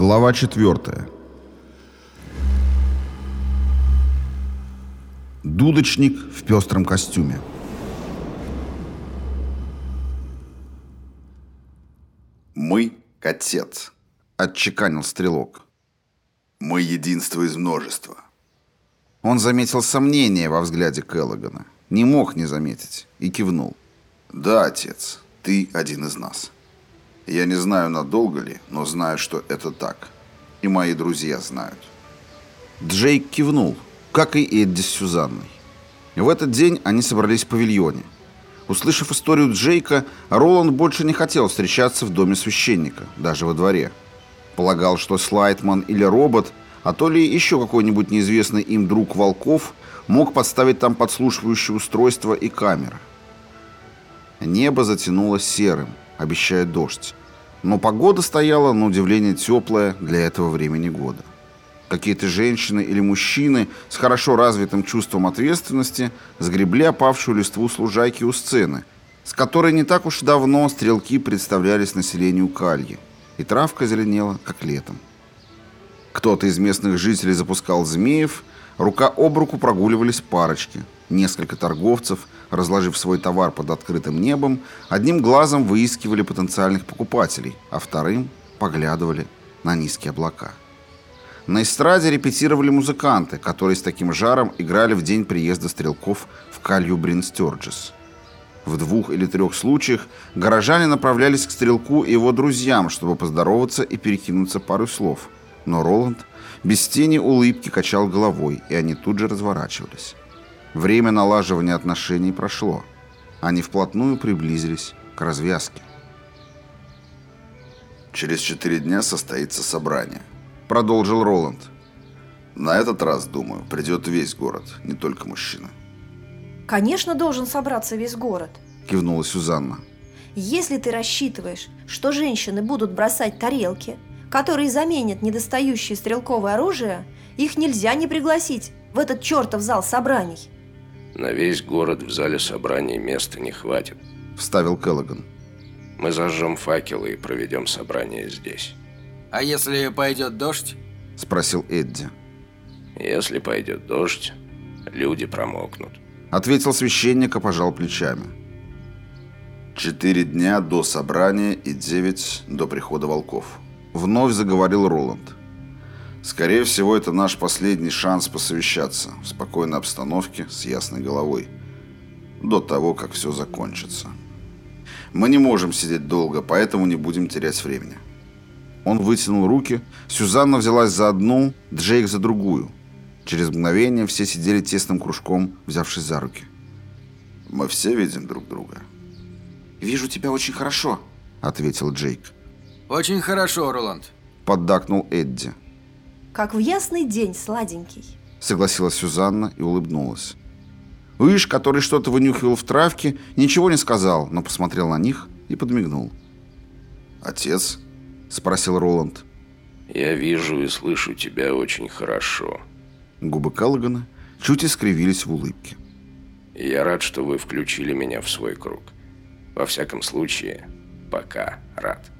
Глава 4. Дудочник в пестром костюме. «Мы — отец», — отчеканил стрелок. «Мы — единство из множества». Он заметил сомнение во взгляде Келлогана. Не мог не заметить. И кивнул. «Да, отец, ты один из нас». Я не знаю, надолго ли, но знаю, что это так. И мои друзья знают. Джейк кивнул, как и Эдди с Сюзанной. В этот день они собрались в павильоне. Услышав историю Джейка, Роланд больше не хотел встречаться в доме священника, даже во дворе. Полагал, что Слайтман или робот, а то ли еще какой-нибудь неизвестный им друг Волков, мог подставить там подслушивающее устройство и камеры. Небо затянуло серым, обещая дождь. Но погода стояла, на удивление, теплая для этого времени года. Какие-то женщины или мужчины с хорошо развитым чувством ответственности сгребли опавшую листву с лужайки у сцены, с которой не так уж давно стрелки представлялись населению Кальи, и травка зеленела, как летом. Кто-то из местных жителей запускал змеев, рука об руку прогуливались парочки – Несколько торговцев, разложив свой товар под открытым небом, одним глазом выискивали потенциальных покупателей, а вторым поглядывали на низкие облака. На эстраде репетировали музыканты, которые с таким жаром играли в день приезда стрелков в Калью Бринстерджес. В двух или трех случаях горожане направлялись к стрелку и его друзьям, чтобы поздороваться и перекинуться пару слов. Но Роланд без тени улыбки качал головой, и они тут же разворачивались. Время налаживания отношений прошло. Они вплотную приблизились к развязке. «Через четыре дня состоится собрание», — продолжил Роланд. «На этот раз, думаю, придет весь город, не только мужчины». «Конечно, должен собраться весь город», — кивнула Сюзанна. «Если ты рассчитываешь, что женщины будут бросать тарелки, которые заменят недостающее стрелковое оружие, их нельзя не пригласить в этот чертов зал собраний». На весь город в зале собраний места не хватит. Вставил Келлоган. Мы зажжем факелы и проведем собрание здесь. А если пойдет дождь? Спросил Эдди. Если пойдет дождь, люди промокнут. Ответил священник и пожал плечами. Четыре дня до собрания и девять до прихода волков. Вновь заговорил Роланд. Скорее всего, это наш последний шанс посовещаться в спокойной обстановке с ясной головой. До того, как все закончится. Мы не можем сидеть долго, поэтому не будем терять времени. Он вытянул руки, Сюзанна взялась за одну, Джейк за другую. Через мгновение все сидели тесным кружком, взявшись за руки. Мы все видим друг друга. «Вижу тебя очень хорошо», — ответил Джейк. «Очень хорошо, Роланд», — поддакнул Эдди как в ясный день, сладенький», — согласилась Сюзанна и улыбнулась. Уиш, который что-то вынюхивал в травке, ничего не сказал, но посмотрел на них и подмигнул. «Отец?» — спросил Роланд. «Я вижу и слышу тебя очень хорошо». Губы Келлогана чуть искривились в улыбке. «Я рад, что вы включили меня в свой круг. Во всяком случае, пока рад».